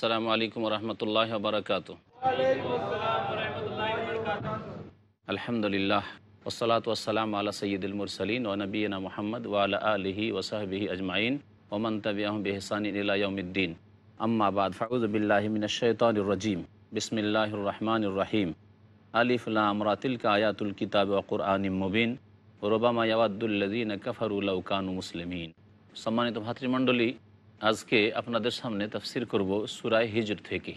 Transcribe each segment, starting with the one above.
আসসালামু আলাইকুম রহমতুল্লাহ বারকাত আলহামদুলিল্লাহ ওসলাত ওসালাম আল্লাহ সঈদুল মুরসলিন ও নবীনা মোহাম্মদ ওয়ালা আলহি ওসাহবিহি আজমাইন ওমান তবিয়াহম বেহসান ইলাউদ্দিন আম্মাবাদ ফাউজবিল্লাহ মিনশৈতানুর রজিম বিসমিল্লাহির রহমানুর রহিম আলিফুল্লাহ রাতিলকা আয়াতুল কিতাব ওকুরআন মুবিন রোবামা ইয়াওয়াদ্দুল্লাদিন কফরুল্লাহ কানু মুসলিমিন সম্মানিত ভাতৃমণ্ডলী আজকে আপনাদের সামনে তফসির করব সুরায় হিজর থেকে।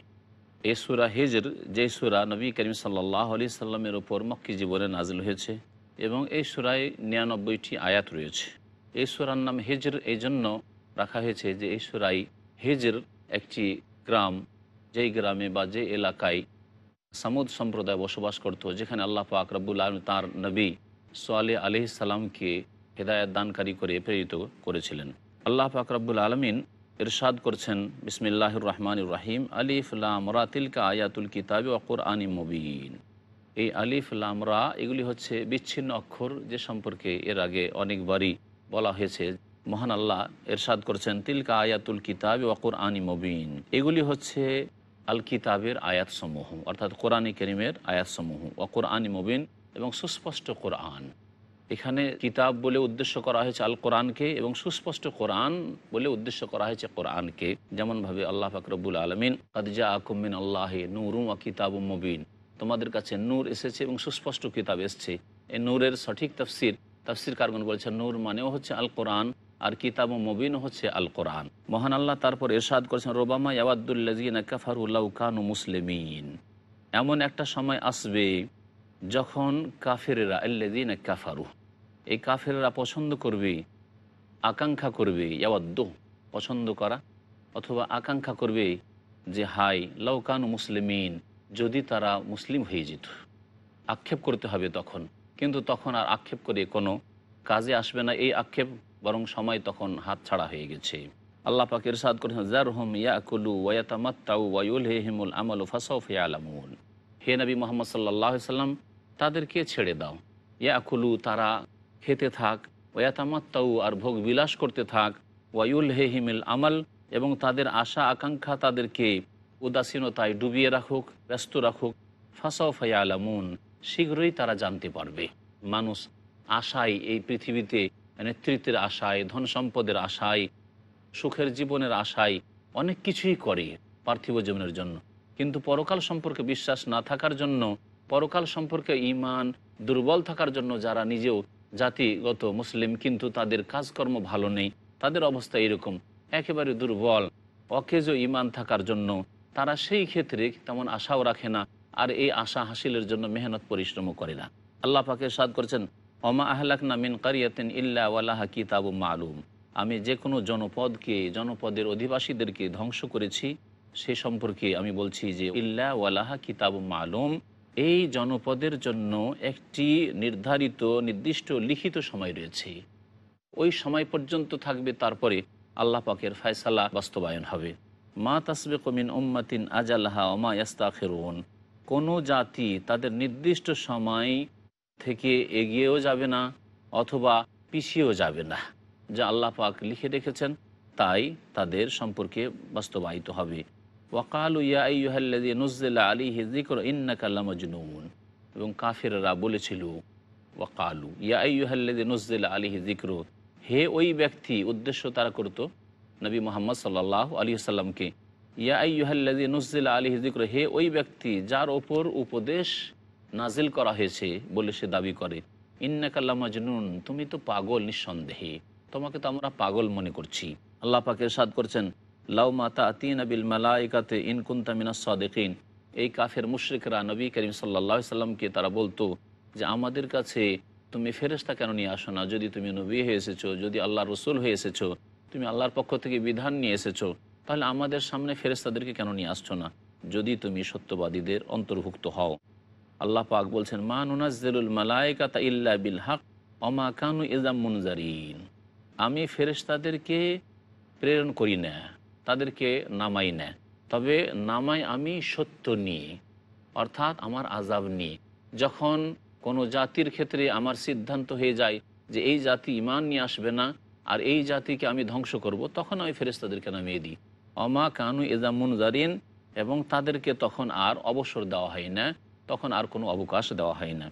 এই সুরা হিজর যে সুরা নবী করিম সাল্লাহ আলি সাল্লামের ওপর মক্কি জীবনে নাজিল হয়েছে এবং এই সুরায় নিরানব্বইটি আয়াত রয়েছে। এই সুরার নাম হিজর, এই জন্য রাখা হয়েছে যে এই সুরাই হিজর একটি গ্রাম, যেই গ্রামে বা যে এলাকায় সামুদ সম্প্রদায় বসবাস করত, যেখানে আল্লাহ পাক রব্বুল আলম তাঁর নবী সোয়ালে আলি সাল্লামকে হেদায়ত দানকারী করে প্রেরিত করেছিলেন। আল্লাহ পাক রব্বুল আলমিন ইরশাদ করছেন, বিসমিল্লাহির রহমানুর রাহিম, আলিফ লামরা তিলকা আয়াতুল কিতাব অকর আনি মুবিন। এই আলিফ লামরা এগুলি হচ্ছে বিচ্ছিন্ন অক্ষর যে সম্পর্কে এর আগে অনেকবারই বলা হয়েছে। মহান আল্লাহ এরশাদ করছেন, তিলকা আয়াতুল কিতাব অকর আনি মুবিন। এগুলি হচ্ছে আল কিতাবের আয়াতসমূহ, অর্থাৎ কোরআনী করিমের আয়াতসমূহ অকর আনি মুবিন এবং সুস্পষ্ট কোরআন। এখানে কিতাব বলে উদ্দেশ্য করা হয়েছে আল কোরআনকে এবং সুস্পষ্ট কোরআন বলে উদ্দেশ্য করা হয়েছে কোরআনকে। যেমনভাবে আল্লাহ ফাকরবুল আলমিন আদজা আকুমিন আল্লাহে নুরুম আ কিতাব মুবিন। তোমাদের কাছে নূর এসেছে এবং সুস্পষ্ট কিতাব এসছে। এই নূরের সঠিক তফসির তফসির কারগন বলেছে? নূর মানেও হচ্ছে আল কোরআন আর কিতাব মুবিন হচ্ছে আল কোরআন মহান আল্লাহ তারপর এরশাদ করেছেন, রোবামা ইয়াবাদুল্লাজিন কাফারুল্লাহ কানু মুসলিমিন। এমন একটা সময় আসবে যখন কাফেরেরা আল্লাদিন কাফারু, এই কাফেরেরা পছন্দ করবে, আকাঙ্ক্ষা করবে, ইয়াওয়াদ্দ, পছন্দ করা, অথবা আকাঙ্ক্ষা করবে যে, হাই লৌকানু মুসলিমিন, যদি তারা মুসলিম হয়ে যেত। আক্ষেপ করতে হবে তখন, কিন্তু তখন আর আক্ষেপ করে কোনো কাজে আসবে না। এই আক্ষেপ বরং সময় তখন হাত ছাড়া হয়ে গেছে। আল্লাহ পাক ইরশাদ করেছেন জার হোম ইয়াকুলু ওয়াতামাত্তাউ ওয়ায়ুল হেহিমুল আমল ফাসফ আলামুন হে নবী মোহাম্মদ সাল্লাহ সাল্লাম তাদেরকে ছেড়ে দাও। ইয়াকুলু, তারা খেতে থাক। ওয়াতামাত্তাউ, আর ভোগ বিলাস করতে থাক। ওয়ায়ুল হেহিমিল আমল, এবং তাদের আশা, আকাঙ্ক্ষা তাদেরকে উদাসীনতায় ডুবিয়ে রাখুক, ব্যস্ত রাখুক। ফাঁসাও আলামুন শীঘ্রই তারা জানতে পারবে। মানুষ আশায় এই পৃথিবীতে, নেতৃত্বের আশায়, ধন সম্পদের আশায়, সুখের জীবনের আশায় অনেক কিছুই করে পার্থিব জীবনের জন্য। কিন্তু পরকাল সম্পর্কে বিশ্বাস না থাকার জন্য পরকাল সম্পর্কে ইমান দুর্বল থাকার জন্য যারা নিজেও জাতিগত মুসলিম, কিন্তু তাদের কাজকর্ম ভালো নেই, তাদের অবস্থা এরকম। একেবারে দুর্বল। অকেজ ইমান থাকার জন্য তারা সেই ক্ষেত্রে তেমন আশাও রাখে না, আর এই আশা হাসিলের জন্য মেহনত পরিশ্রমও করে না। আল্লাহ পাকে সাদ করেছেন অমা আহলাক না মিন কারিয়াতেন ইল্লা ওয়ালাহা কিতাবু মালুম। আমি যে কোনো জনপদকে, জনপদের অধিবাসীদেরকে ধ্বংস করেছি, সে সম্পর্কে আমি বলছি যে, ইল্লা ওয়ালাহা কিতাব মালুম। এই জনপদের জন্য একটি নির্ধারিত, নির্দিষ্ট, লিখিত সময় রয়েছে। ওই সময় পর্যন্ত থাকবে তারপরে আল্লাহ পাকের ফয়সালা বাস্তবায়ন হবে। মা তাসবে কমিন উম্মাতিন আজাল্লাহা ওমা ইয়াস্তাখেরুন। কোনো জাতি তাদের নির্দিষ্ট সময় থেকে এগিয়েও যাবে না অথবা পিছিয়েও যাবে না। যা আল্লাহ পাক লিখে রেখেছেন, তাই তাদের সম্পর্কে বাস্তবায়িত হবে। ওয়াকালু ইয়াহ্লাদি নুজ্জিল্লা আলী হিজিকর ইন্নাকাল্লা মজনুন এবং কাফেররা বলেছিল, ওয়াকালু ইয়াহ্লাদি নুজ্জিল্লা আলী হিজিক্র হে ওই ব্যক্তি, উদ্দেশ্য তারা করত নবী মোহাম্মদ সাল্লাহ আলী সাল্লামকে ইয়াহ্লাদি নুজ্জিল্লা আলী হিজিক্র হে ওই ব্যক্তি যার ওপর উপদেশ নাজিল করা হয়েছে বলে সে দাবি করে ইন্নাকাল্লা মজনুন তুমি তো পাগল নিঃসন্দেহে, তোমাকে তো আমরা পাগল মনে করছি। আল্লাহ পাকের সাদ করছেন আবিল সাদেকিন। এই কাফের মুশ্রিকরা নবী করিম সাল্লা সাল্লামকে তারা বলতো যে, আমাদের কাছে তুমি ফেরেস্তা কেন নিয়ে আসো না? যদি তুমি নবী হয়ে এসেছ, যদি আল্লাহ রসুল হয়ে এসেছ, তুমি আল্লাহর পক্ষ থেকে বিধান নিয়ে এসেছ, তাহলে আমাদের সামনে ফেরেস্তাদেরকে কেন নিয়ে আসছো না? যদি তুমি সত্যবাদীদের অন্তর্ভুক্ত হও। আল্লাহ পাক বলছেন, মা মালাইকাতা ইল্লা বিল হক অমা কানু ইজাম মুনজারিন। আমি ফেরেস্তাদেরকে প্রেরণ করি না। তাদেরকে নামাই নেয়। তবে নামাই আমি সত্য নিয়ে, অর্থাৎ আমার আজাব নিয়ে। যখন কোনো জাতির ক্ষেত্রে আমার সিদ্ধান্ত হয়ে যায় যে এই জাতি ইমান নিয়ে আসবে না, আর এই জাতিকে আমি ধ্বংস করব, তখন আমি ফেরেস্তাদেরকে নামিয়ে দিই। অমা কানু এজামুন জারিন এবং তাদেরকে তখন আর অবসর দেওয়া হয় না, তখন আর কোনো অবকাশ দেওয়া হয় না।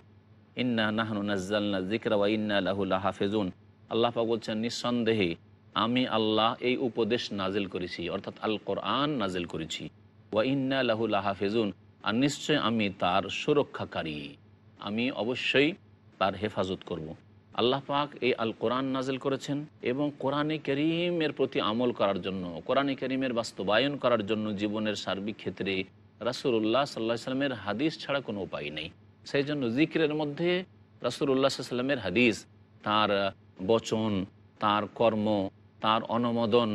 ইন্না নাহনু নাজ্জালনা জিকরা ইন্না লাহুল্লাহ হাফেজুন আল্লাহ পাক বলছেন, নিঃসন্দেহে আমি আল্লাহ এই উপদেশ নাজিল করেছি, অর্থাৎ আল কোরআন নাজিল করেছি। ওয়া ইন্না লাহুল্লাহ হাফেজুন আর নিশ্চয় আমি তার সুরক্ষাকারী। আমি অবশ্যই তার হেফাজত করব। আল্লাহ পাক এই আল কোরআন নাজিল করেছেন এবং কোরআনে করিমের প্রতি আমল করার জন্য, কোরআনে করিমের বাস্তবায়ন করার জন্য জীবনের সার্বিক ক্ষেত্রে রাসুল্লাহ সাল্লাহ সাল্লামের হাদিস ছাড়া কোনো উপায় নেই। সেই জন্য জিক্রের মধ্যে রাসুল্লাহ সাল্লামের হাদিস, তার বচন, তার কর্ম তার অনুমোদন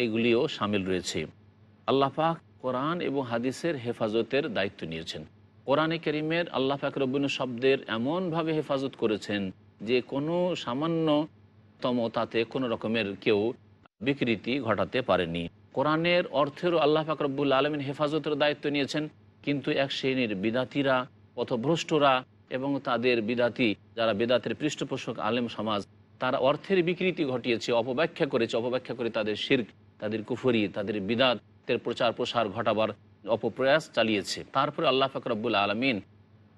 এইগুলিও সামিল রয়েছে। আল্লাহ পাক কোরআন এবং হাদিসের হেফাজতের দায়িত্ব নিয়েছেন। কোরআনে করিমের আল্লাহ পাক রব্বিন শব্দের এমনভাবে হেফাজত করেছেন যে কোনো সামান্যতম তাতে কোনো রকমের কেউ বিকৃতি ঘটাতে পারেনি। কোরআনের অর্থেরও আল্লাহ পাক রব্বুল আলমিন হেফাজতের দায়িত্ব নিয়েছেন, কিন্তু এক শ্রেণির বিদাতিরা পথভ্রষ্টরা এবং তাদের বিদাতি, যারা বেদাতের পৃষ্ঠপোষক আলেম সমাজ তারা অর্থের বিকৃতি ঘটিয়েছে, অপব্যাখ্যা করেছে, অপব্যাখ্যা করে তাদের শির্ক, তাদের কুফরি, তাদের বিদাতের প্রচার প্রসার ঘটাবার অপপ্রয়াস চালিয়েছে। তারপরে আল্লাহ ফাকরাবুল আলমিন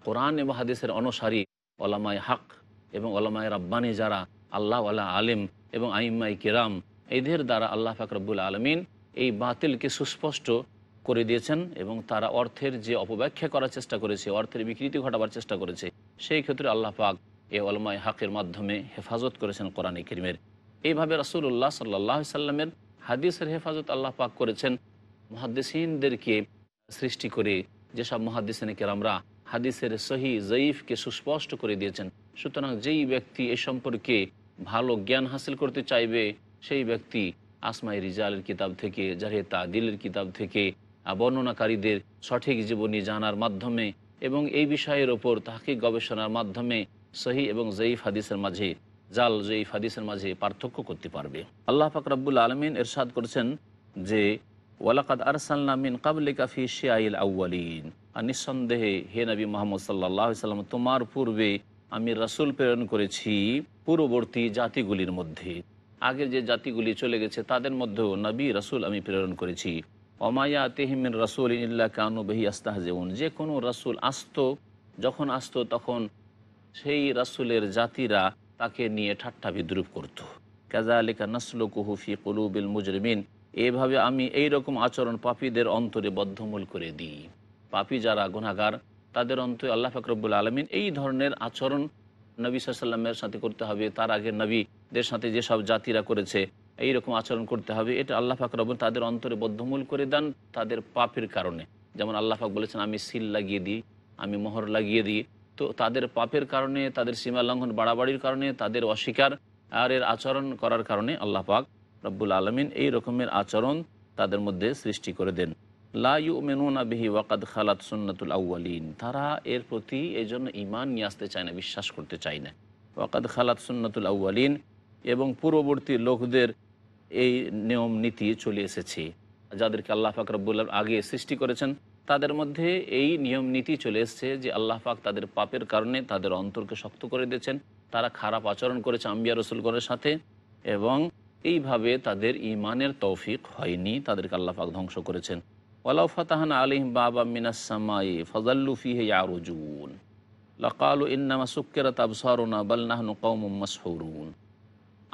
কোরআন এবং হাদিসের অনুসারী ওলামায় হাক এবং ওলামায় রাব্বানি যারা, আল্লাহ আল্লাহ আলিম এবং আইম্মাই কিরাম, এদের দ্বারা আল্লাহ ফাকরাবুল আলমিন এই বাতিলকে সুস্পষ্ট করে দিয়েছেন এবং তারা অর্থের যে অপব্যাখ্যা করার চেষ্টা করেছে, অর্থের বিকৃতি ঘটাবার চেষ্টা করেছে, সেই ক্ষেত্রে আল্লাহ পাক এ অলমায় হাকের মাধ্যমে হেফাজত করেছেন কোরআন করিমের। এইভাবে রাসুল্লাহ সাল্লাহ সাল্লামের হাদিসের হেফাজত আল্লাহ পাক করেছেন। মহাদ্দেসিনদেরকে সৃষ্টি করে যেসব মহাদ্দেসিন কেরামরা হাদিসের সহি জয়ীফকে সুস্পষ্ট করে দিয়েছেন, সুতরাং যেই ব্যক্তি এ সম্পর্কে ভালো জ্ঞান হাসিল করতে চাইবে, সেই ব্যক্তি আসমাই রিজালের কিতাব থেকে জাহে তাদিলের কিতাব থেকে বর্ণনাকারীদের সঠিক জীবনী জানার মাধ্যমে এবং এই বিষয়ের ওপর তাহকিক গবেষণার মাধ্যমে সহি এবং জয়ীফ হাদিসের মাঝে, জাল জয়ীফ হাদিসের মাঝে পার্থক্য করতে পারবে। আল্লাহ ফাকরাবুল আলমিন এরশাদ করেছেন যে, ওয়ালাকাদ আরসাল্লা মিন কাবলিকা ফি শিয়াইল আউ্বালিন আর নিঃসন্দেহে, হে নবী মোহাম্মদ সাল্লাহ সাল্লাম, তোমার পূর্বে আমি রাসুল প্রেরণ করেছি পূর্ববর্তী জাতিগুলির মধ্যে। আগের যে জাতিগুলি চলে গেছে, তাদের মধ্যেও নবী, রাসুল আমি প্রেরণ করেছি। অমায়া তেহিমিন রাসুল ইল্লা কানু বেহি আস্তাহজেউন যে কোনো রাসুল আসত, যখন আসতো, তখন সেই রাসুলের জাতিরা তাকে নিয়ে ঠাট্টা বিদ্রুপ করত। কাজা আলিকা নাসলু কুহুফি কলুবিল মুজরিমিন, এভাবে আমি এই রকম আচরণ পাপীদের অন্তরে বদ্ধমূল করে দিই। পাপি যারা গুণাগার তাদের অন্তরে আল্লাহ ফাকরবুল আলমিন এই ধরনের আচরণ নবী সাল্লামের সাথে করতে হবে, তার আগে নবীদের সাথে যেসব জাতিরা করেছে এই রকম আচরণ করতে হবে, এটা আল্লাহ ফাকরব তাদের অন্তরে বদ্ধমূল করে দেন তাদের পাপের কারণে। যেমন আল্লাহ পাক বলেছেন, আমি সিল লাগিয়ে দিই, আমি মোহর লাগিয়ে দিই তো তাদের পাপের কারণে, তাদের সীমা লঙ্ঘন বাড়াবাড়ির কারণে, তাদের অস্বীকার আর এর আচরণ করার কারণে আল্লাহ পাক রব্বুল আলমিন এই রকমের আচরণ তাদের মধ্যে সৃষ্টি করে দেন। লাইউ মেনুনা বিহি ওয়াকাদ খালাত সুন্নাতুল আউ্বালিন তারা এর প্রতি এই জন্য ইমান নিয়ে আসতে চায় না, বিশ্বাস করতে চায় না। ওয়াকাদ খালাত সুন্নাতুল আউ্বালিন এবং পূর্ববর্তী লোকদের এই নিয়ম নীতি চলে এসেছে, যাদেরকে আল্লাহ পাক আগে সৃষ্টি করেছেন। তাদের মধ্যে এই নিয়ম নীতি চলে এসছে যে আল্লাহ পাক তাদের পাপের কারণে তাদের অন্তরকে শক্ত করে দিয়েছেন। তারা খারাপ আচরণ করেছে আম্বিয়া রসুলগণের সাথে এবং এইভাবে তাদের ইমানের তৌফিক হয়নি, তাদেরকে আল্লাহ পাক ধ্বংস করেছেন। ওয়ালাউ ফাতাহান আলিম বাবা মিনাসামাই ফজাল্লু ফিহে ইয়ারুজুন। লকালু ইন্নামা সুক্কেরাত আবসারুনা বাল্নাহনু কৌম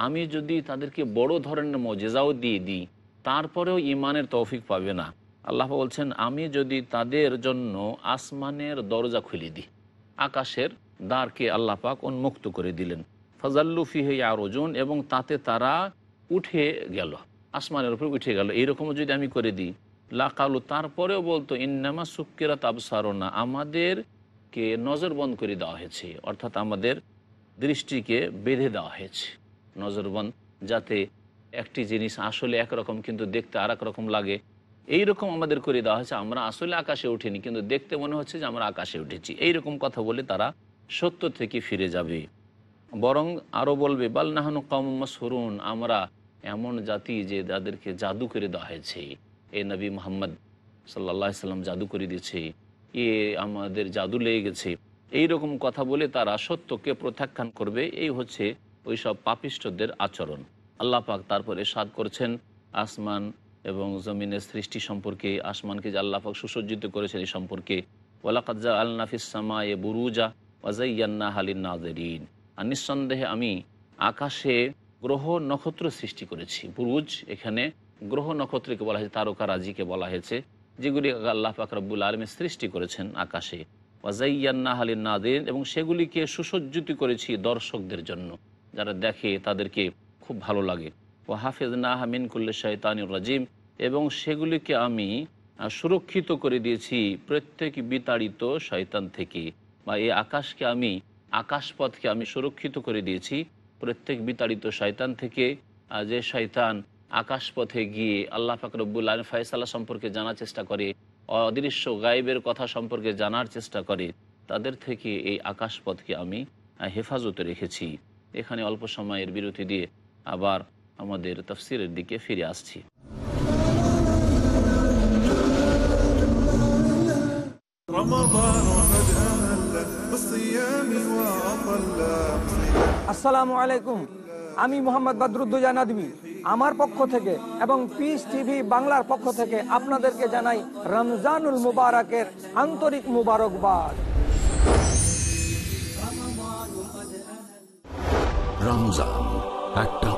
আমি যদি তাদেরকে বড় ধরনের মজেজাও দিয়ে দিই, তারপরেও ইমানের তৌফিক পাবে না। আল্লাহ বলছেন, আমি যদি তাদের জন্য আসমানের দরজা খুলে দিই, আকাশের দ্বারকে আল্লাহ পাক উন্মুক্ত করে দিলেন। ফজাল্লু ফিহে আরোজন এবং তাতে তারা উঠে গেল, আসমানের উপর উঠে গেল। এইরকমও যদি আমি করে দিই লাকালু তারপরেও বলতো, ইন্নামা সুক্কেরা তাবসারনা আমাদেরকে নজরবন্দ করে দেওয়া হয়েছে, অর্থাৎ আমাদের দৃষ্টিকে বেঁধে দেওয়া হয়েছে। নজরবন্ধ যাতে একটি জিনিস আসলে একরকম, কিন্তু দেখতে আর রকম লাগে। এই রকম আমাদের করে দেওয়া হয়েছে, আমরা আসলে আকাশে উঠিনি, কিন্তু দেখতে মনে হচ্ছে যে আমরা আকাশে উঠেছি। এই রকম কথা বলে তারা সত্য থেকে ফিরে যাবে। বরং আরও বলবে, বাল নাহানু কম সরুন আমরা এমন জাতি যে যাদেরকে জাদু করে দেওয়া হয়েছে। এ নবী মোহাম্মদ সাল্লা সাল্লাম জাদু করে দিয়েছে, এ আমাদের জাদু লেগে গেছে। এই রকম কথা বলে তারা সত্যকে প্রত্যাখ্যান করবে। এই হচ্ছে ওই সব পাপিষ্টদের আচরণ। আল্লাহ পাক তারপরে সাদ করছেন, আসমান এবং জমিনের সৃষ্টি সম্পর্কে, আসমানকে যে আল্লাহাক সুসজ্জিত করেছেন এই সম্পর্কে ওয়ালাকাজ্জা আল নাফিসামা এ বুরুজা ওয়াজাইয়ান্না হালিন নাজরিন আর নিঃসন্দেহে আমি আকাশে গ্রহ নক্ষত্র সৃষ্টি করেছি, বুরুজ এখানে গ্রহ নক্ষত্রকে বলা হয়েছে, তারকা রাজিকে বলা হয়েছে, যেগুলি আল্লাহ ফাকরাবুল আলমী সৃষ্টি করেছেন আকাশে। ওয়াজাইয়ান্না হালিন নাদিন এবং সেগুলিকে সুসজ্জিত করেছি দর্শকদের জন্য, যারা দেখে তাদেরকে খুব ভালো লাগে। ও হাফেজ না হামিন কুল্লে শৈতানুর রাজিম, এবং সেগুলিকে আমি সুরক্ষিত করে দিয়েছি প্রত্যেক বিতাড়িত শয়তান থেকে। বা এই আকাশকে আমি, আকাশপথকে আমি সুরক্ষিত করে দিয়েছি প্রত্যেক বিতাড়িত শয়তান থেকে। যে শয়তান আকাশপথে গিয়ে আল্লাহ ফাকরবুল আলম ফয়সাল্লাহ সম্পর্কে জানার চেষ্টা করে, অদৃশ্য গায়েবের কথা সম্পর্কে জানার চেষ্টা করে, তাদের থেকে এই আকাশপথকে আমি হেফাজতে রেখেছি। এখানে অল্প সময়ের বিরতি দিয়ে আবার আমাদের তফসিরের দিকে ফিরে আসছি। আসসালামু আলাইকুম। আমি মোহাম্মদ বাদরুদ্দোজা নাদমি আমার পক্ষ থেকে এবং পিস টিভি বাংলার পক্ষ থেকে আপনাদেরকে জানাই রমজানুল মুবারকের আন্তরিক মুবারকবাদ। রমজান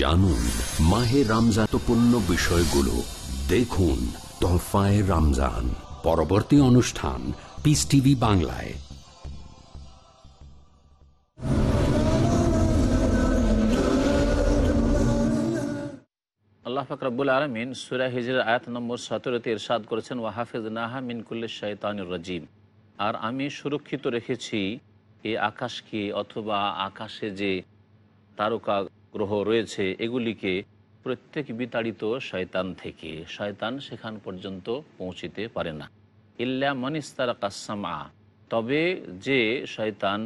জানুন মাহে রমজাতপূর্ণ বিষয়গুলো। দেখুন তোহফায় রমজান, পরবর্তী অনুষ্ঠান পিস টিভি বাংলায়। আল্লাহ ফাকরাবুল আলমিন সুরা হিজর আয়াত নম্বর সতেরোতে ইরশাদ করেছেন ওয়াহাফিজ নাহা মিনকুল্লে শৈতানুর রাজিম। আর আমি সুরক্ষিত রেখেছি এই আকাশকে অথবা আকাশে যে তারকা গ্রহ রয়েছে, এগুলিকে প্রত্যেক বিতাড়িত শয়তান থেকে, শয়তান সেখান পর্যন্ত পৌঁছিতে পারে না। ইল্লা মনিস্তার কাসামা তবে যে শয়তান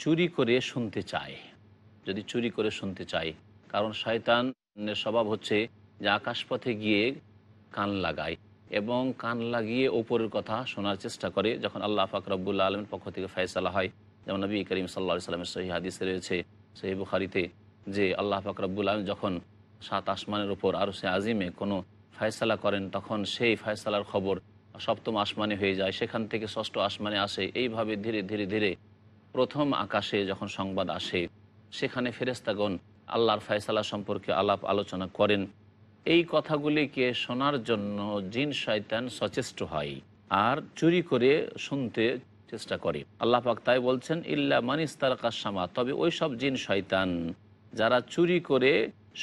চুরি করে শুনতে চায়, যদি চুরি করে শুনতে চায়, কারণ শয়তানের স্বভাব হচ্ছে যে আকাশপথে গিয়ে কান লাগায় এবং কান লাগিয়ে ওপরের কথা শোনার চেষ্টা করে, যখন আল্লাহ ফাকরাবুল্লা আলমের পক্ষ থেকে ফয়সালা হয়। যেমন নবী করিম সাল্লা সাল্লামের সহি হাদিসে রয়েছে সেই বুখারিতে যে আল্লাহ ফাকরাবুল আলম যখন সাত আসমানের উপর আরও সে আজিমে কোনো ফয়সালা করেন, তখন সেই ফয়সালার খবর সপ্তম আসমানে হয়ে যায়। সেখান থেকে ষষ্ঠ আসমানে আসে। এইভাবে ধীরে ধীরে ধীরে প্রথম আকাশে যখন সংবাদ আসে, সেখানে ফেরেস্তাগণ আল্লাহর ফয়সালা সম্পর্কে আলাপ আলোচনা করেন। এই কথাগুলিকে শোনার জন্য জিন শয়তান সচেষ্ট হয় আর চুরি করে শুনতে চেষ্টা করে। আল্লাহ পাক তাই বলছেন, ইল্লা মানিস্তার কাসামা তবে ওই সব জিন শয়তান যারা চুরি করে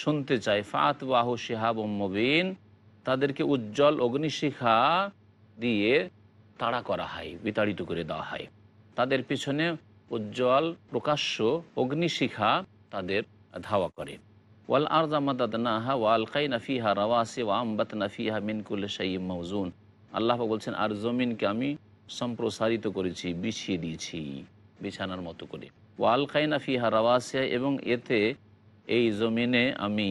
শুনতে চায় ফাত বাহু শিহাব মবিন, তাদেরকে উজ্জ্বল অগ্নিশিখা দিয়ে তাড়া করা হয়, বিতাড়িত করে দেওয়া হয়। তাদের পিছনে উজ্জ্বল প্রকাশ্য অগ্নিশিখা তাদের ধাওয়া করে। ওয়াল আর আরজা মাদাদনাহা ওয়াল কাই নাফিহা রাওয়াসি ওয়া আমবাত নাফিহা মিনকুল শাইম মৌজুন আল্লাহ বলছেন, আর জমিনকে আমি সম্প্রসারিত করেছি, বিছিয়ে দিয়েছি বিছানার মতো করে। ওয়াল কাই নাফিহা রাওয়াসিয়া এবং এতে এই জমিনে আমি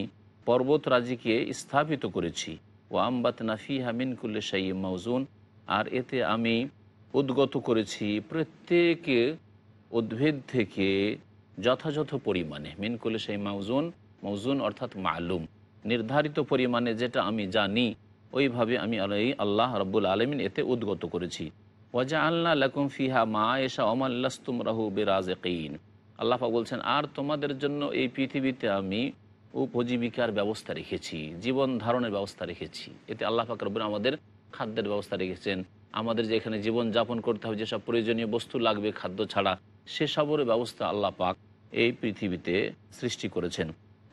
পর্বতরাজিকে স্থাপিত করেছি। ও আমবাত নাফিহা মিনকুল্লে শাইম মৌজুন আর এতে আমি উদ্গত করেছি প্রত্যেকে উদ্ভিদ থেকে যথাযথ পরিমাণে। মিনকুল্লে সেই মাউজুন মৌজুন অর্থাৎ মালুম। নির্ধারিত পরিমাণে যেটা আমি জানি, ওইভাবে আমি আল্লাহ রব্বুল আলমিন এতে উদ্গত করেছি। ওয়াজা আল্লাহ লাকুম ফিহা মা এসা ওমাল্লাস্তুম রাহু বিরাজেকিন। আল্লাহ বলছেন, আর তোমাদের জন্য এই পৃথিবীতে আমি উপজীবিকার ব্যবস্থা রেখেছি, জীবন ধারণের ব্যবস্থা রেখেছি। এতে আল্লাহ পাক আমাদের খাদ্যের ব্যবস্থা রেখেছেন। আমাদের যে এখানে জীবন যাপন করতে হবে, যেসব প্রয়োজনীয় বস্তু লাগবে খাদ্য ছাড়া সেসবের ব্যবস্থা আল্লাহ পাক এই পৃথিবীতে সৃষ্টি করেছেন।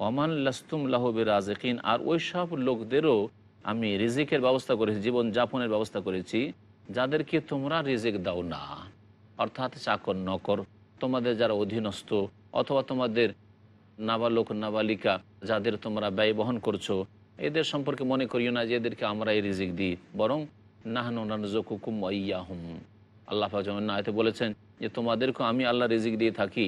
অমান লাস্তুম লাহবে রাজেকিন আর ওই সব লোকদেরও আমি রিজিকের ব্যবস্থা করেছি জীবন যাপনের ব্যবস্থা করেছি। যাদেরকে তোমরা রিজিক দাও না, অর্থাৎ চাকর নকর, তোমাদের যারা অধীনস্থ অথবা তোমাদের নাবালক, নাবালিকা যাদের তোমরা ব্যয় বহন করছ, এদের সম্পর্কে মনে করিও না যে এদেরকে আমরা এই রিজিক দিই, বরং নাহনুকুম ইয়াহুম। আল্লাহ নায়তে বলেছেন যে, তোমাদেরকেও আমি আল্লাহ রিজিক দিয়ে থাকি,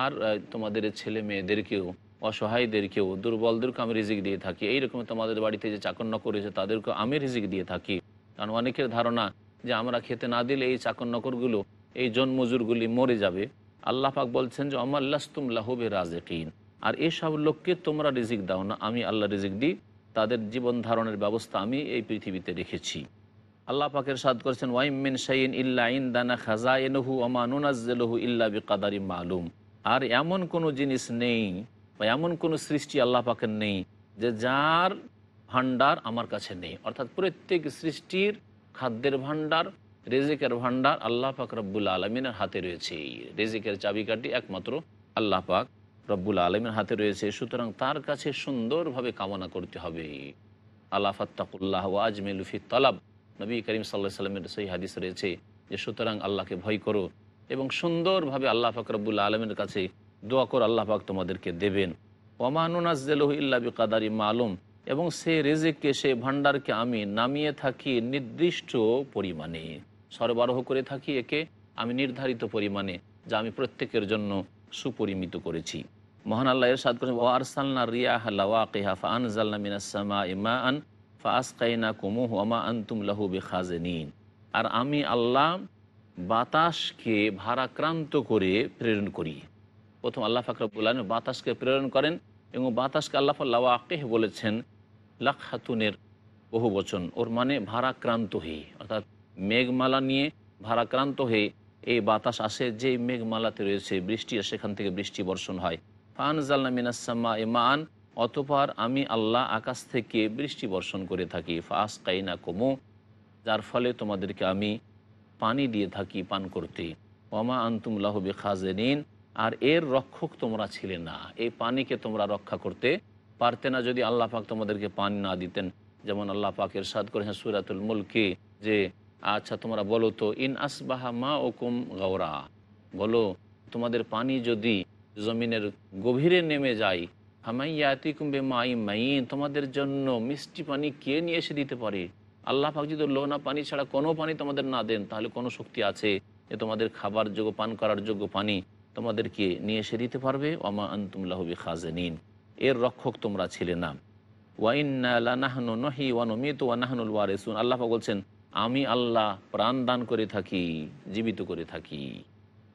আর তোমাদের ছেলে মেয়েদেরকেও, অসহায়দেরকেও, দুর্বলদেরকেও আমি রিজিক দিয়ে থাকি। এইরকম তোমাদের বাড়িতে যে চাকন্ন করেছে তাদেরকেও আমি রিজিক দিয়ে থাকি। কারণ অনেকের ধারণা যে আমরা খেতে না দিলে এই চাকর নকরগুলো, এই জন্মজুরগুলি মরে যাবে। আল্লাহ পাক বলছেন যে অমাল্লাস্তুম লাহবে রাজেকিন আর এইসব লোককে তোমরা রিজিক দাও না, আমি আল্লাহ রিজিক দিই, তাদের জীবন ধারণের ব্যবস্থা আমি এই পৃথিবীতে রেখেছি। আল্লাহ পাকের সাদ করেছেন ওয়াইমিন শাইন ইল্লা ইন দানা খাজা এনহু আমানুনাজ্জেলহু ইল্লা বিকাদারি মালুম। আর এমন কোনো জিনিস নেই বা এমন কোনো সৃষ্টি আল্লাহ পাকের নেই যে যার ভাণ্ডার আমার কাছে নেই। অর্থাৎ প্রত্যেক সৃষ্টির খাদ্যের ভাণ্ডার, রেজিকের ভাণ্ডার আল্লাহ পাক রব্বুল আলমিনের হাতে রয়েছে। রেজিকের চাবিকাঠি একমাত্র আল্লাহ পাক রব্বুল আলমের হাতে রয়েছে। সুতরাং তার কাছে সুন্দরভাবে কামনা করতে হবে। আল্লাহ ফাত্তাকুল্লাহ আজমেলুফি তালাব। নবী করিম সাল্লাহ সাল্লামের সেই হাদিস রয়েছে যে, সুতরাং আল্লাহকে ভয় করো এবং সুন্দরভাবে আল্লাহ পাক রব্বুল আলমের কাছে দোয়া করো, আল্লাহ পাক তোমাদেরকে দেবেন। ওমানুনাজ্জেলহ ইল্লা বিকাদারি মালুম। এবং সে রেজেককে, সে ভাণ্ডারকে আমি নামিয়ে থাকি নির্দিষ্ট পরিমাণে। সরবরাহ করে থাকি একে আমি নির্ধারিত পরিমাণে, যা আমি প্রত্যেকের জন্য সুপরিমিত করেছি। মহান আল্লাহ এরশাদ করেছেন ও আরসালনা রিয়াহ লাওয়াকিহা ফাআনজালনা মিনাস সামাই মাআন ফাআসকাইনা কুমুহু ওমা আনতুম লাহু বিখাজিনিন। আর আমি আল্লাহ বাতাসকে ভারাক্রান্ত করে প্রেরণ করি। প্রথম আল্লাহ ফাকরাবুল আলম বাতাসকে প্রেরণ করেন এবং বাতাসকে আল্লাহ লাওয়াকিহ বলেছেন লাখাতুনের বহু বচন। ওর মানে ভারাক্রান্ত হয়ে অর্থাৎ মেঘমালা নিয়ে ভারাক্রান্ত হয়ে এই বাতাস আসে যে মেঘমালাতে রয়েছে, বৃষ্টি আসে সেখান থেকে বৃষ্টি বর্ষণ হয়। ফানজাল্লা মিনাসাম্মা ইমান অতপর আমি আল্লাহ আকাশ থেকে বৃষ্টি বর্ষণ করে থাকি। ফাস কাইনা কোমো যার ফলে তোমাদেরকে আমি পানি দিয়ে থাকি পান করতে। ওমা আন্তুম লাহবি খাজেনিন আর এর রক্ষক তোমরা ছিলে না। এই পানিকে তোমরা রক্ষা করতে পারতে না যদি আল্লাহ পাক তোমাদেরকে পানি না দিতেন। যেমন আল্লাহ পাকের সাদ করেছেন সুরাতুল মুলকে যে আচ্ছা তোমরা বলো তো, ইন আসবাহা মা ওকুম গৌরা বলো, তোমাদের পানি যদি জমিনের গভীরে নেমে যায় হামাইয়াতি কুম্বে মাই মাইন, তোমাদের জন্য মিষ্টি পানি কে নিয়ে এসে দিতে পারে? আল্লাহ পাক যদি লোনা পানি ছাড়া কোনো পানি তোমাদের না দেন, তাহলে কোনো শক্তি আছে যে তোমাদের খাবার যোগ্য, পান করার যোগ্য পানি তোমাদেরকে নিয়ে এসে দিতে পারবে। ওমা আন্তুমলাহবি খাজেনিন এর রক্ষক তোমরা ছিলে না। ওয়াইন্না লাহনু নহি ওয়ানুমিত ওয়ানাহনুল ওয়ারেসুন আল্লাহ বলছেন, আমি আল্লাহ প্রাণ দান করে থাকি, জীবিত করে থাকি।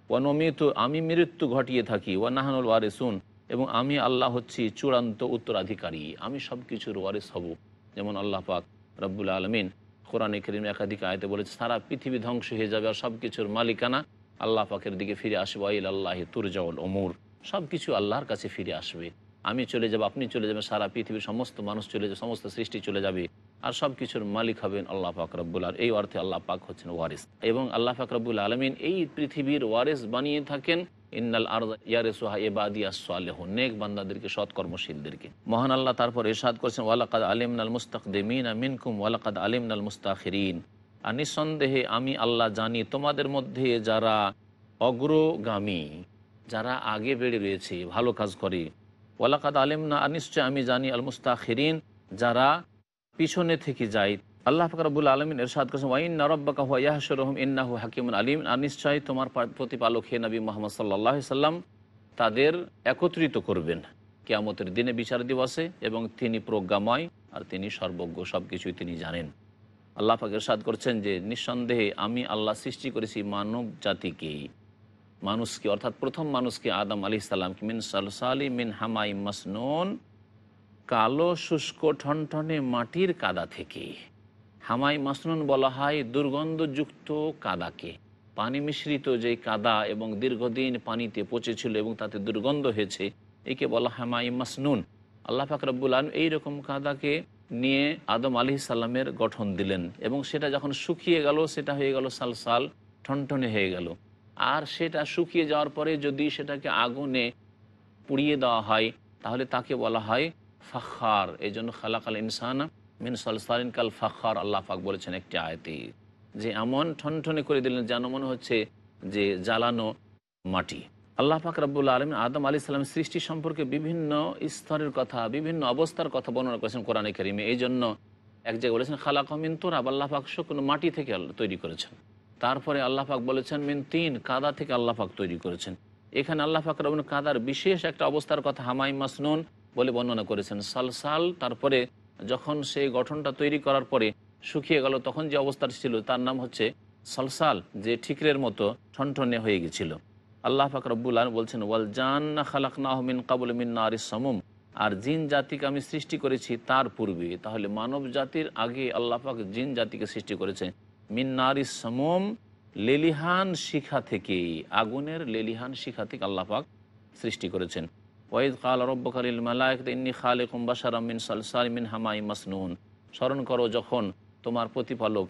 ওয়ানমিত আমি মৃত্যু ঘটিয়ে থাকি ওয়ানাহানুল ওয়ারেসুন এবং আমি আল্লাহ হচ্ছি চূড়ান্ত উত্তরাধিকারী। আমি সব কিছুর ওয়ারেস হব। যেমন আল্লাহ পাক রব্বুল আলমিন কোরআনে করিম একাধিক আয়তে বলেছে, সারা পৃথিবী ধ্বংস হয়ে যাবে আর সব কিছুর মালিকানা আল্লাহ পাকের দিকে ফিরে আসব আইল আল্লাহ তুরজাউল অমুর সব কিছু আল্লাহর কাছে ফিরে আসবে। আমি চলে যাব, আপনি চলে যাবেন, সারা পৃথিবীর সমস্ত মানুষ চলে যাবে, সমস্ত সৃষ্টি চলে যাবে। আর সব কিছুর মালিক হবেন আল্লাহ পাক রব্বুল আর এই অর্থে আল্লাহ পাক হচ্ছেন ওয়ারিস। এবং আল্লাহ পাক রব্বুল আলমিন এই পৃথিবীর ওয়ারিস বানিয়ে থাকেন, ইন্নাল আর ইয়ারেসোহা এবাদিয়া সালেহ নেক বান্দাদেরকে, সৎকর্মশীলদেরকে। মহান আল্লাহ তারপর এরশাদ করছেন ওয়ালাকাদ আলিমনাল মুস্তাকদিমিন মিনকুম ওয়ালাকাদ আলিমনাল মুস্তাখিরিন। আর নিঃসন্দেহে আমি আল্লাহ জানি, তোমাদের মধ্যে যারা অগ্রগামী, যারা আগে বেড়ে রয়েছে, ভালো কাজ করে। ওয়ালাকাদ আলিম না আর নিশ্চয় আমি জানি আল মুস্তাখিরিন যারা পিছনে থেকে যায়। আল্লাহ ফকরাবুল আলমিন এরশাদ করেছেন ওয়াইন নরব্বাকা ইয়াহসুরহম ইন্নাহু হাকিমুন আলিম। আর নিশ্চয় তোমার প্রতিপালক হে নবী মোহাম্মদ সাল্লাহ সাল্লাম তাদের একত্রিত করবেন। কেয়ামতের দিনে বিচার দিবসে এবং তিনি প্রজ্ঞাময়, আর তিনি সর্বজ্ঞ সব কিছুই তিনি জানেন। আল্লাহ পাক এরশাদ করছেন যে, নিঃসন্দেহে আমি আল্লাহ সৃষ্টি করেছি মানব জাতিকে। মানুষকে, অর্থাৎ প্রথম মানুষকে আদম আলি সাল্লামকে মিন সালসালি মিন হামাই মাসনুন, কালো, শুষ্ক, ঠনঠনে মাটির কাদা থেকে। হামাই মাসনুন বলা হয় দুর্গন্ধযুক্ত কাদাকে। পানি মিশ্রিত যে কাদা এবং দীর্ঘদিন পানিতে পচেছিল এবং তাতে দুর্গন্ধ হয়েছে, একে বলা হামাই মাসনুন। আল্লাহ ফাকরাবুল আলম এইরকম কাদাকে নিয়ে আদম আলি সাল্লামের গঠন দিলেন এবং সেটা যখন শুকিয়ে গেল, সেটা হয়ে গেল সালসাল, ঠনঠনে হয়ে গেল। আর সেটা শুকিয়ে যাওয়ার পরে যদি সেটাকে আগুনে পুড়িয়ে দেওয়া হয়, তাহলে তাকে বলা হয় ফাখার। এই জন্য খালাকাল ইনসান মিন সালসালিন কাল ফাখার, আল্লাহ পাক বলেছেন একটি আয়তি, যে এমন ঠনঠনে করে দিলেন যেন মনে হচ্ছে যে জ্বালানো মাটি। আল্লাহ পাক রব্বুল আলম আদম আলি সাল্লামের সৃষ্টি সম্পর্কে বিভিন্ন স্তরের কথা, বিভিন্ন অবস্থার কথা বর্ণনা করেছেন কোরআনে করিমে। এই জন্য এক জায়গায় বলেছেন, খালাক মিন তোরাব আল্লাহ পাক শুকনো মাটি থেকে তৈরি করেছেন। তারপরে আল্লাহ পাক বলেছেন, মিন তিন কাদা থেকে আল্লাহ পাক তৈরি করেছেন। এখানে আল্লাহ পাক কাদার বিশেষ একটা অবস্থার কথা হামাই মাসনুন বলে বর্ণনা করেছেন। সালসাল, তারপরে যখন সেই গঠনটা তৈরি করার পরে শুকিয়ে গেল, তখন যে অবস্থাটা ছিল, তার নাম হচ্ছে সালসাল, যে ঠিকরের মতো ঠনঠনে হয়ে গেছিল। আল্লাহ পাক রব্বুল আলম বলছেন, ওয়াল জান্না খালাক নাহমিন কাবুল মিন নারিস সমুম। আর জিন জাতিকে আমি সৃষ্টি করেছি তার পূর্বে। তাহলে মানব জাতির আগে আল্লাহ পাক জিন জাতিকে সৃষ্টি করেছে মিন নারিস সমুম, লেলিহান শিখা থেকে আগুনের লেলিহান শিখা থেকে আল্লাহ পাক সৃষ্টি করেছেন। ওয়াইদ কাল রব্বকালিল মালায়ক ইন্নি খালেকুম বাসারাম মিন সালসাল মিন হামাই মাসনুন। স্মরণ করো, যখন তোমার প্রতিপালক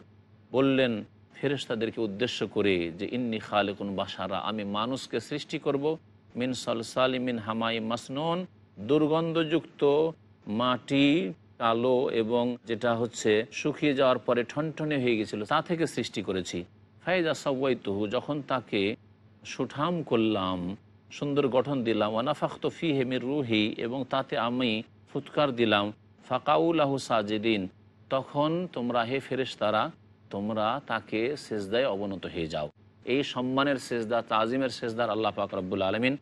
বললেন ফেরেশতাদেরকে উদ্দেশ্য করে যে, ইন্নি খালেকুন বাসারা আমি মানুষকে সৃষ্টি করব মিন সালসাল মিন হামাই মাসনুন, দুর্গন্ধযুক্ত মাটি, কালো এবং যেটা হচ্ছে শুকিয়ে যাওয়ার পরে ঠনঠনে হয়ে গেছিল, তা থেকে সৃষ্টি করেছি। ফাইজা সাওয়াইতুহু, যখন তাকে সুঠাম করলাম, সুন্দর গঠন দিলাম ওয়ানাফাক্ত ফি হেমির রুহি এবং তাতে আমি ফুৎকার দিলাম, ফাকাউলাহু সাজেদিন তখন তোমরা হে ফেরেশতারা তোমরা তাকে সেজদায় অবনত হয়ে যাও। এই সম্মানের সেজদা, তাজিমের সেজদার আল্লাহ পাক রব্বুল আলমিন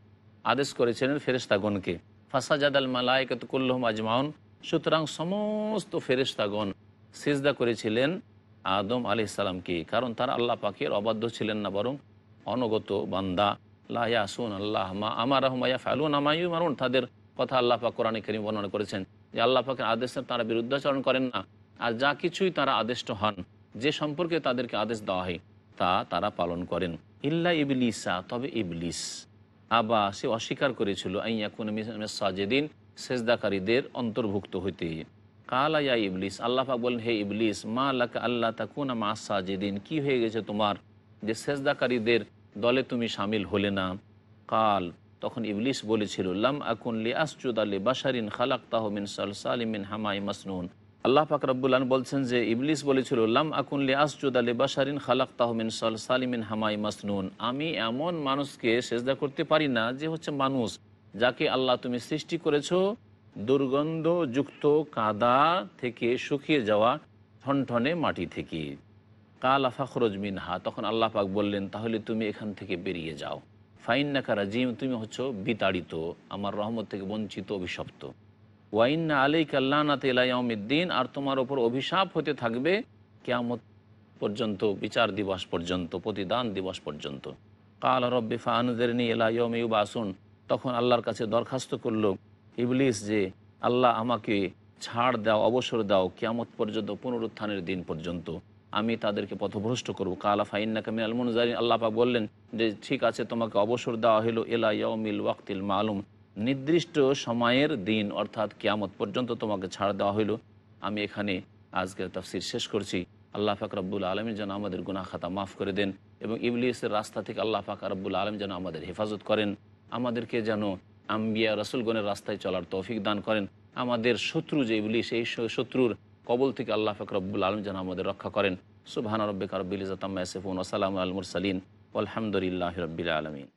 আদেশ করেছিলেন ফেরেশতাগণকে। ফাসাজাদ আল মালায়কত কুল্লহম আজমাউন। সুতরাং সমস্ত ফেরেশতাগণ সেজদা করেছিলেন আদম আলি ইসালামকে কারণ তারা আল্লাহ পাকের অবাধ্য ছিলেন না, বরং অনগত বান্দা। লাহসুন আল্লাহ মা আমার রহমাইয়া ফালুন আমায়ু মারুন তাদের কথা আল্লাহ পাক কোরআন করিম বর্ণনা করেছেন যে, আল্লাহ পাকের আদেশের তারা বিরুদ্ধাচরণ করেন না। আর যা কিছুই তারা আদেষ্ট হন যে সম্পর্কে তাদেরকে আদেশ দেওয়া হয়, তা তারা পালন করেন। ইল্লা ইবলিসা, তবে ইবলিস। আবা, সে অস্বীকার করেছিল সাজেদিন সেজদাকারীদের অন্তর্ভুক্ত হইতে। কালা ইয়া ইবলিস আল্লাহাক বলেন, হে ইবলিস, মা লাকা আল্লাহ তাকুন মা সাজেদিন, কি হয়ে গেছে তোমার যে সেজদাকারীদের দলে তুমি সামিল হলে না? কাল, তখন ইবলিস বলেছিল, লাম আকুন লি আসজুদ আলী বাসারিন খালাক তাহমিন সালসালিমিন হামাই মাসনুন। আল্লাহ পাক বলছেন যে, ইবলিস বলেছিল, লাম আকুন লি আসজুদ আলী বাসারিন খালাক তাহমিন সাল, সালিমিন হামাই মাসনুন। আমি এমন মানুষকে সেজদা করতে পারি না যে হচ্ছে মানুষ, যাকে আল্লাহ তুমি সৃষ্টি করেছ, দুর্গন্ধযুক্ত কাদা থেকে শুকিয়ে যাওয়া ঠনঠনে মাটি থেকে। কাল আফাখরজ মিনহা, তখন আল্লাহ পাক বললেন, তাহলে তুমি এখান থেকে বেরিয়ে যাও। ফাইন্নাকা রাজিম তুমি হচ্ছ বিতাড়িত, আমার রহমত থেকে বঞ্চিত, অভিশপ্ত। ওয়াইন্না আলাই কাল্লানাত ইলাইয়াউমিদ্দিন আর তোমার ওপর অভিশাপ হতে থাকবে কেয়ামত পর্যন্ত, বিচার দিবস পর্যন্ত, প্রতিদান দিবস পর্যন্ত। কাল রব্বি ফানুদেরনি এলাইয়ম বাসুন তখন আল্লাহর কাছে দরখাস্ত করল, ইবলিস যে আল্লাহ আমাকে ছাড় দাও, অবসর দাও, কেয়ামত পর্যন্ত পুনরুত্থানের দিন পর্যন্ত। আমি তাদেরকে পথভ্রষ্ট করব। কালা ফাইন্না কামিন আলমনুজারিন আল্লাহ পাক বললেন যে, ঠিক আছে, তোমাকে অবসর দেওয়া হলো এলা ইয়মিল ওয়াক্তিল মালুম। নির্দিষ্ট সময়ের দিন, অর্থাৎ কেয়ামত পর্যন্ত তোমাকে ছাড় দেওয়া হলো আমি এখানে আজকের তাফসির শেষ করছি। আল্লাহ পাক রব্বুল আলমী যেন আমাদের গুনাহ খাতা মাফ করে দেন এবং ইবলিসের রাস্তা থেকে আল্লাহ পাক রব্বুল আলম যেন আমাদের হেফাজত করেন। আমাদেরকে যেন আম্বিয়া রসুলগণের রাস্তায় চলার তৌফিক দান করেন। আমাদের শত্রু যে ইবলিস, এই শত্রুর কবল থেকে আল্লাহ পাক রব্বুল আলম যেন আমাদের রক্ষা করেন। সুবহান রব্বিক রব্বিল ইজাতাম্মা ইয়াসিফুন ওয়া সালামু আল মুরসালিন। আলহামদুলিল্লাহি রাব্বিল আলামিন।